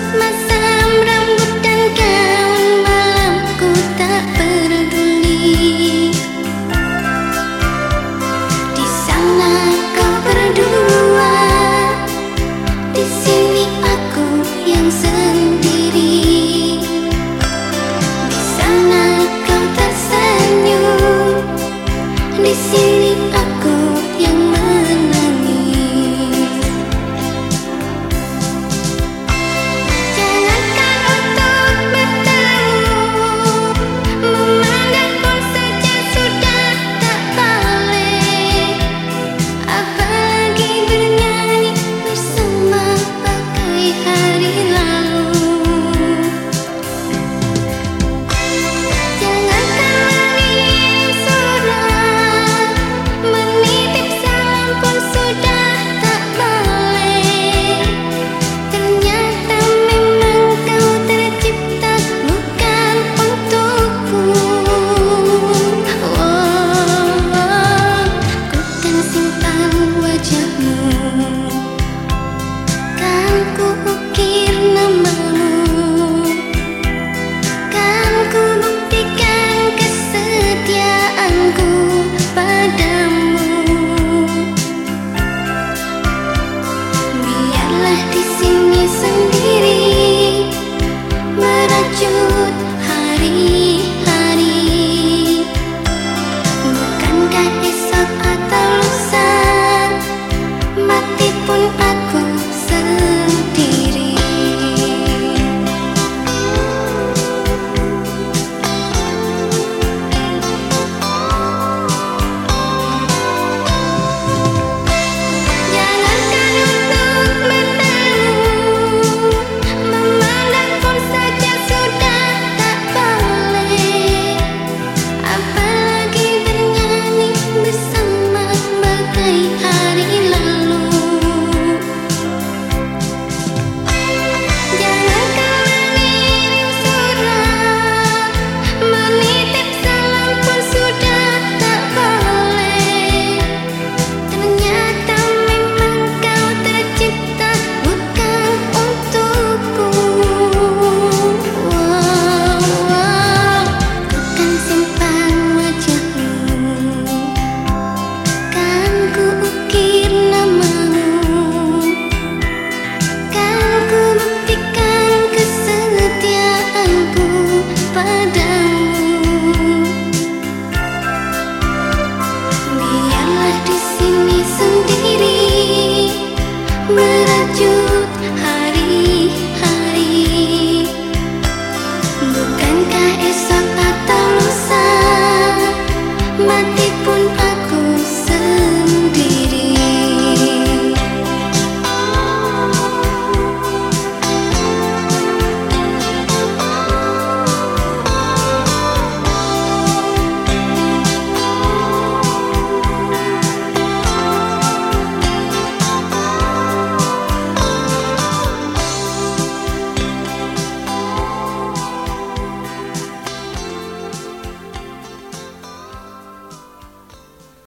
My.